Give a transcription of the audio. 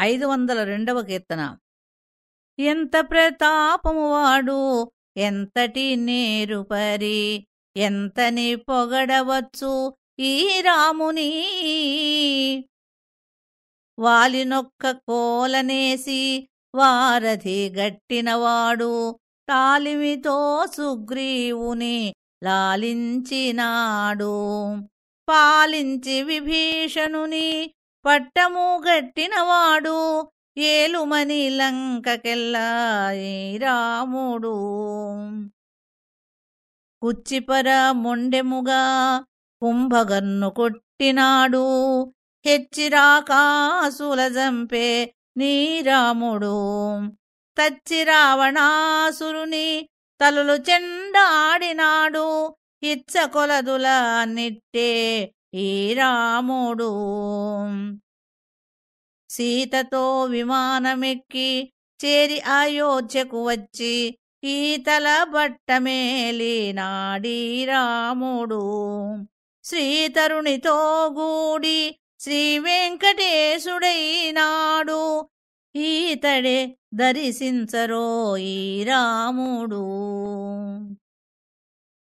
ఐదు వందల రెండవ కీర్తన. ఎంత ప్రతాపము వాడు ఎంతటి నేరుపరి ఎంతని పొగడవచ్చు ఈ రాముని. వాలినొక్క కోలనేసి వారధి గట్టినవాడు తాలిమితో సుగ్రీవుని లాలించినాడు. పాలించి విభీషణుని పట్టముగట్టినవాడు ఏలుమని లంకకెల్లాయి రాముడు. కుచ్చిపర మొండెముగా కుంభగన్ను కొట్టినాడు హెచ్చిరాకాసుల జంపే నీరాముడు తచ్చి రావణాసురుని తలలు చెండాడినాడు ఇచ్చ కొలదుల నిట్టే ఈ రాముడు? సీతతో విమానమెక్కి చేరి అయోధ్యకు వచ్చి ఈతల బట్టమేలి నాడీ రాముడు. శ్రీతరునితో గూడి శ్రీ వెంకటేశుడైనాడు ఈతడే దర్శించరో ఈ రాముడు.